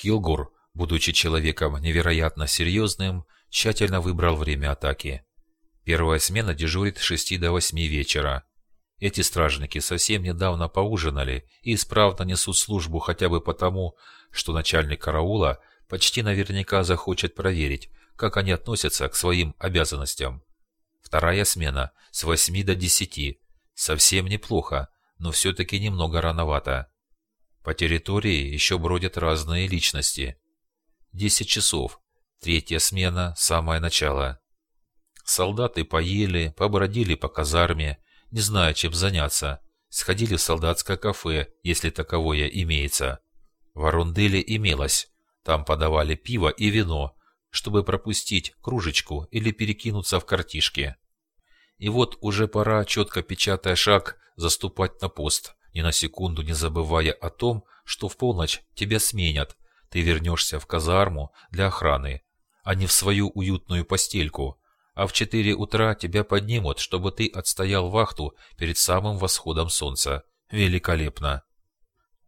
Килгур, будучи человеком невероятно серьезным, тщательно выбрал время атаки. Первая смена дежурит с 6 до 8 вечера. Эти стражники совсем недавно поужинали и исправно несут службу хотя бы потому, что начальник караула почти наверняка захочет проверить, как они относятся к своим обязанностям. Вторая смена с 8 до 10. Совсем неплохо, но все-таки немного рановато. По территории еще бродят разные личности. 10 часов. Третья смена, самое начало. Солдаты поели, побродили по казарме, не зная, чем заняться. Сходили в солдатское кафе, если таковое имеется. В Арунделе имелось. Там подавали пиво и вино, чтобы пропустить кружечку или перекинуться в картишки. И вот уже пора, четко печатая шаг, заступать на пост, ни на секунду не забывая о том, что в полночь тебя сменят, ты вернешься в казарму для охраны, а не в свою уютную постельку, а в четыре утра тебя поднимут, чтобы ты отстоял вахту перед самым восходом солнца. Великолепно!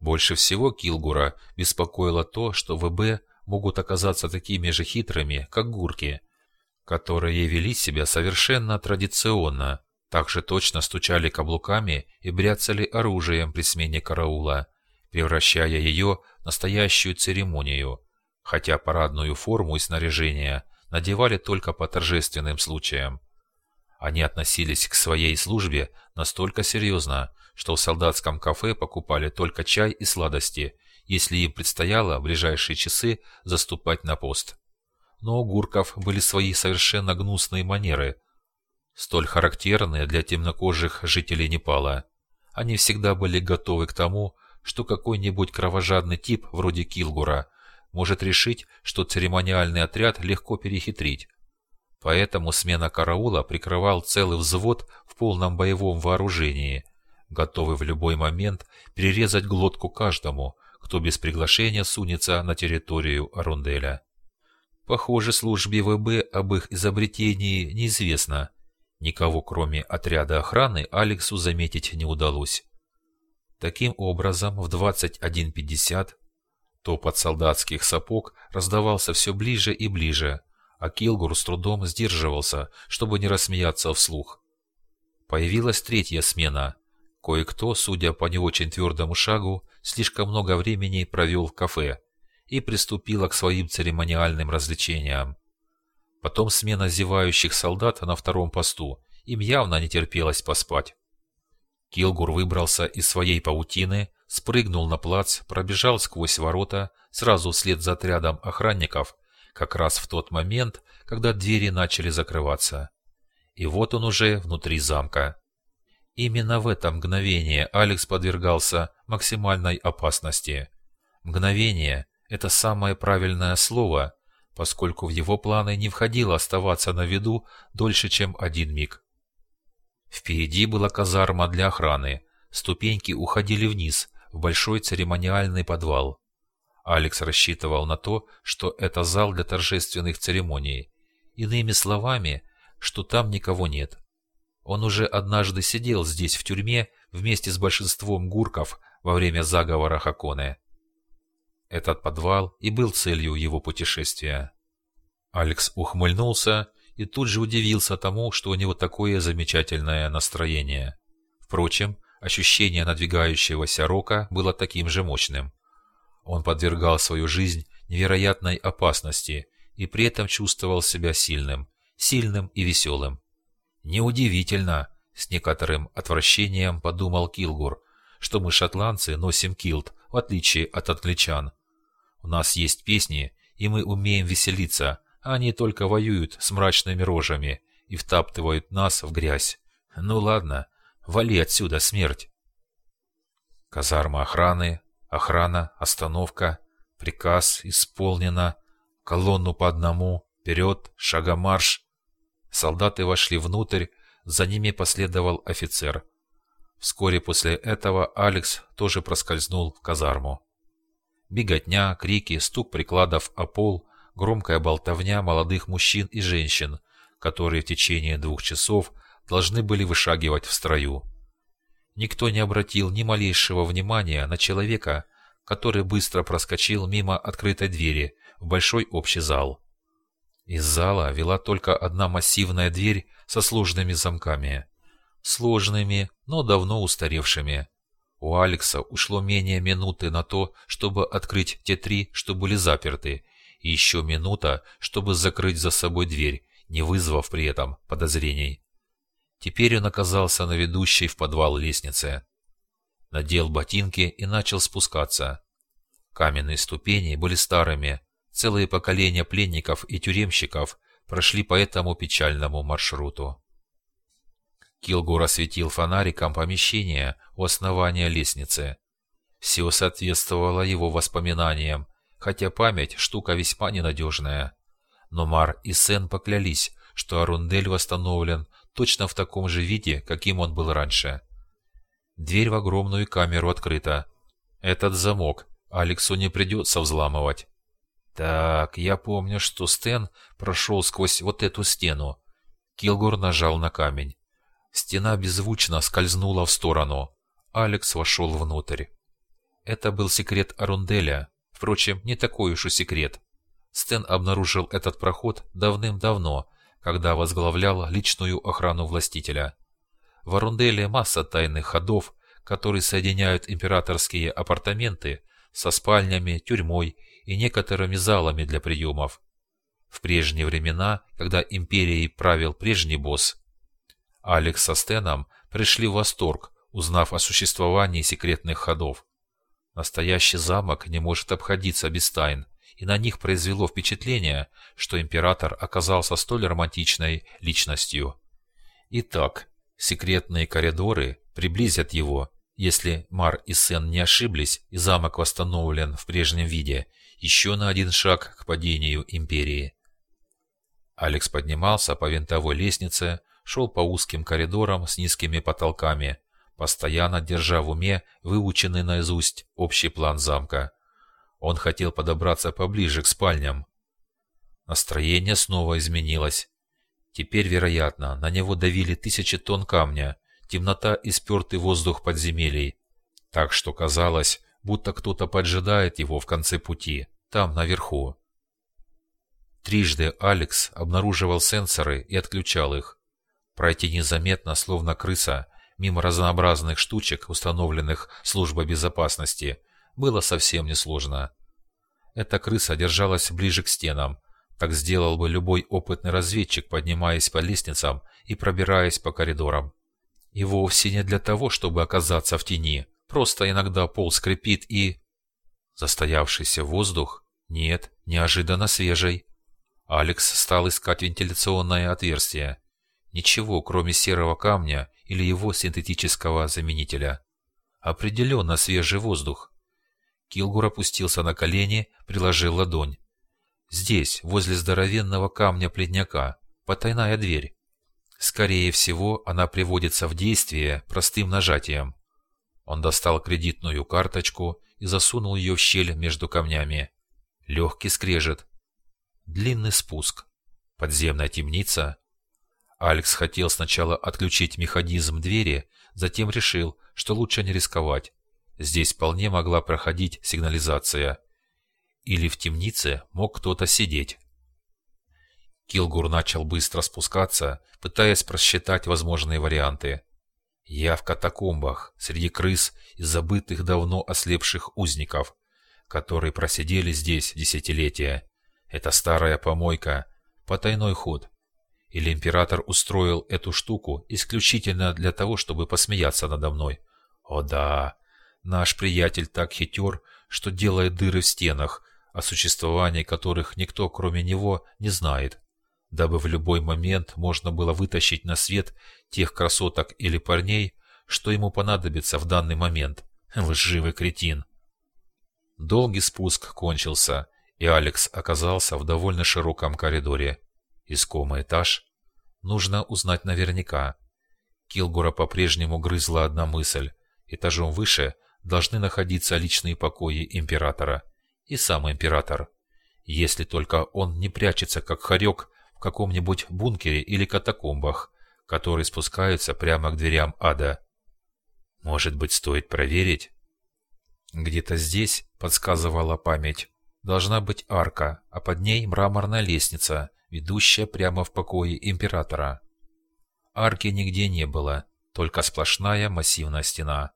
Больше всего Килгура беспокоило то, что ВБ могут оказаться такими же хитрыми, как гурки, которые вели себя совершенно традиционно, так же точно стучали каблуками и бряцали оружием при смене караула, превращая ее в настоящую церемонию, хотя парадную форму и снаряжение надевали только по торжественным случаям. Они относились к своей службе настолько серьезно, что в солдатском кафе покупали только чай и сладости, если им предстояло в ближайшие часы заступать на пост. Но у гурков были свои совершенно гнусные манеры, столь характерные для темнокожих жителей Непала. Они всегда были готовы к тому, что какой-нибудь кровожадный тип вроде Килгура может решить, что церемониальный отряд легко перехитрить. Поэтому смена караула прикрывал целый взвод в полном боевом вооружении, готовый в любой момент перерезать глотку каждому, кто без приглашения сунется на территорию Арунделя. Похоже, службе ВБ об их изобретении неизвестно. Никого, кроме отряда охраны, Алексу заметить не удалось. Таким образом, в 21.50 Топот солдатских сапог раздавался все ближе и ближе, а Килгур с трудом сдерживался, чтобы не рассмеяться вслух. Появилась третья смена. Кое-кто, судя по не очень твердому шагу, слишком много времени провел в кафе и приступила к своим церемониальным развлечениям. Потом смена зевающих солдат на втором посту. Им явно не терпелось поспать. Килгур выбрался из своей паутины, спрыгнул на плац, пробежал сквозь ворота, сразу вслед за отрядом охранников, как раз в тот момент, когда двери начали закрываться. И вот он уже внутри замка. Именно в это мгновение Алекс подвергался максимальной опасности. Мгновение – это самое правильное слово, поскольку в его планы не входило оставаться на виду дольше, чем один миг. Впереди была казарма для охраны, ступеньки уходили вниз, в большой церемониальный подвал. Алекс рассчитывал на то, что это зал для торжественных церемоний. Иными словами, что там никого нет. Он уже однажды сидел здесь в тюрьме вместе с большинством гурков во время заговора Хаконе. Этот подвал и был целью его путешествия. Алекс ухмыльнулся и тут же удивился тому, что у него такое замечательное настроение. Впрочем, Ощущение надвигающегося рока было таким же мощным. Он подвергал свою жизнь невероятной опасности и при этом чувствовал себя сильным, сильным и веселым. Неудивительно, с некоторым отвращением подумал Килгур, что мы, шотландцы, носим килт, в отличие от англичан. У нас есть песни, и мы умеем веселиться, а они только воюют с мрачными рожами и втаптывают нас в грязь. Ну ладно, Вали отсюда, смерть!» Казарма охраны, охрана, остановка, приказ исполнено, колонну по одному, вперед, шагомарш. Солдаты вошли внутрь, за ними последовал офицер. Вскоре после этого Алекс тоже проскользнул в казарму. Беготня, крики, стук прикладов о пол, громкая болтовня молодых мужчин и женщин, которые в течение двух часов должны были вышагивать в строю. Никто не обратил ни малейшего внимания на человека, который быстро проскочил мимо открытой двери в большой общий зал. Из зала вела только одна массивная дверь со сложными замками. Сложными, но давно устаревшими. У Алекса ушло менее минуты на то, чтобы открыть те три, что были заперты, и еще минута, чтобы закрыть за собой дверь, не вызвав при этом подозрений. Теперь он оказался на ведущей в подвал лестнице. Надел ботинки и начал спускаться. Каменные ступени были старыми, целые поколения пленников и тюремщиков прошли по этому печальному маршруту. Килгур осветил фонариком помещение у основания лестницы. Все соответствовало его воспоминаниям, хотя память – штука весьма ненадежная. Но Мар и Сен поклялись, что Арундель восстановлен точно в таком же виде, каким он был раньше. Дверь в огромную камеру открыта. Этот замок Алексу не придется взламывать. Так, я помню, что Стэн прошел сквозь вот эту стену. Килгур нажал на камень. Стена беззвучно скользнула в сторону. Алекс вошел внутрь. Это был секрет Арунделя. Впрочем, не такой уж и секрет. Стэн обнаружил этот проход давным-давно, когда возглавлял личную охрану властителя. В Арунделе масса тайных ходов, которые соединяют императорские апартаменты со спальнями, тюрьмой и некоторыми залами для приемов. В прежние времена, когда империей правил прежний босс, Алекс со Стеном пришли в восторг, узнав о существовании секретных ходов. Настоящий замок не может обходиться без тайн, и на них произвело впечатление, что император оказался столь романтичной личностью. Итак, секретные коридоры приблизят его, если Мар и Сен не ошиблись и замок восстановлен в прежнем виде, еще на один шаг к падению империи. Алекс поднимался по винтовой лестнице, шел по узким коридорам с низкими потолками, постоянно держа в уме выученный наизусть общий план замка. Он хотел подобраться поближе к спальням. Настроение снова изменилось. Теперь, вероятно, на него давили тысячи тонн камня, темнота и спертый воздух подземелий. Так что казалось, будто кто-то поджидает его в конце пути, там, наверху. Трижды Алекс обнаруживал сенсоры и отключал их. Пройти незаметно, словно крыса, мимо разнообразных штучек, установленных службой безопасности, было совсем несложно. Эта крыса держалась ближе к стенам, так сделал бы любой опытный разведчик, поднимаясь по лестницам и пробираясь по коридорам. И вовсе не для того, чтобы оказаться в тени, просто иногда пол скрипит и... Застоявшийся воздух? Нет, неожиданно свежий. Алекс стал искать вентиляционное отверстие. Ничего, кроме серого камня или его синтетического заменителя. Определенно свежий воздух. Килгур опустился на колени, приложил ладонь. Здесь, возле здоровенного камня-плетняка, потайная дверь. Скорее всего, она приводится в действие простым нажатием. Он достал кредитную карточку и засунул ее в щель между камнями. Легкий скрежет. Длинный спуск. Подземная темница. Алекс хотел сначала отключить механизм двери, затем решил, что лучше не рисковать. Здесь вполне могла проходить сигнализация. Или в темнице мог кто-то сидеть. Килгур начал быстро спускаться, пытаясь просчитать возможные варианты. Я в катакомбах, среди крыс и забытых давно ослепших узников, которые просидели здесь десятилетия. Это старая помойка, потайной ход. Или император устроил эту штуку исключительно для того, чтобы посмеяться надо мной. О да, наш приятель так хитер, что делает дыры в стенах, о существовании которых никто кроме него не знает дабы в любой момент можно было вытащить на свет тех красоток или парней, что ему понадобится в данный момент. Лживый кретин. Долгий спуск кончился, и Алекс оказался в довольно широком коридоре. Искомый этаж. Нужно узнать наверняка. Килгура по-прежнему грызла одна мысль. Этажом выше должны находиться личные покои императора. И сам император. Если только он не прячется, как хорек, каком-нибудь бункере или катакомбах, которые спускаются прямо к дверям ада. Может быть, стоит проверить? Где-то здесь, подсказывала память, должна быть арка, а под ней мраморная лестница, ведущая прямо в покои императора. Арки нигде не было, только сплошная массивная стена.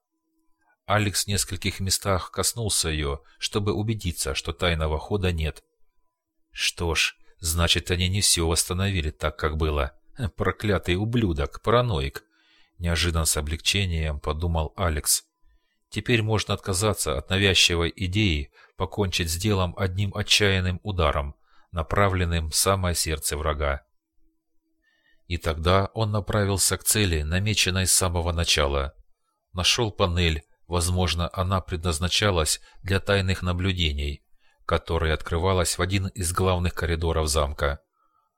Алекс в нескольких местах коснулся ее, чтобы убедиться, что тайного хода нет. Что ж, значит, они не все восстановили так, как было. Проклятый ублюдок, параноик. Неожиданно с облегчением подумал Алекс. Теперь можно отказаться от навязчивой идеи покончить с делом одним отчаянным ударом, направленным в самое сердце врага. И тогда он направился к цели, намеченной с самого начала. Нашел панель, возможно, она предназначалась для тайных наблюдений, которая открывалась в один из главных коридоров замка.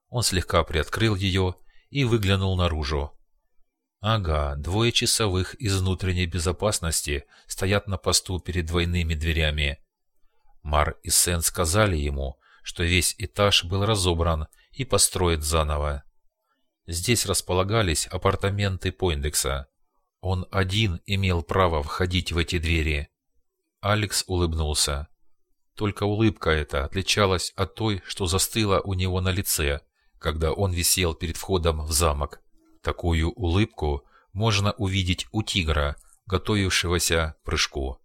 Он слегка приоткрыл ее и выглянул наружу. Ага, двое часовых из внутренней безопасности стоят на посту перед двойными дверями. Мар и Сен сказали ему, что весь этаж был разобран и построен заново. Здесь располагались апартаменты Пойндекса. Он один имел право входить в эти двери. Алекс улыбнулся. Только улыбка эта отличалась от той, что застыла у него на лице, когда он висел перед входом в замок. Такую улыбку можно увидеть у тигра, готовившегося к прыжку.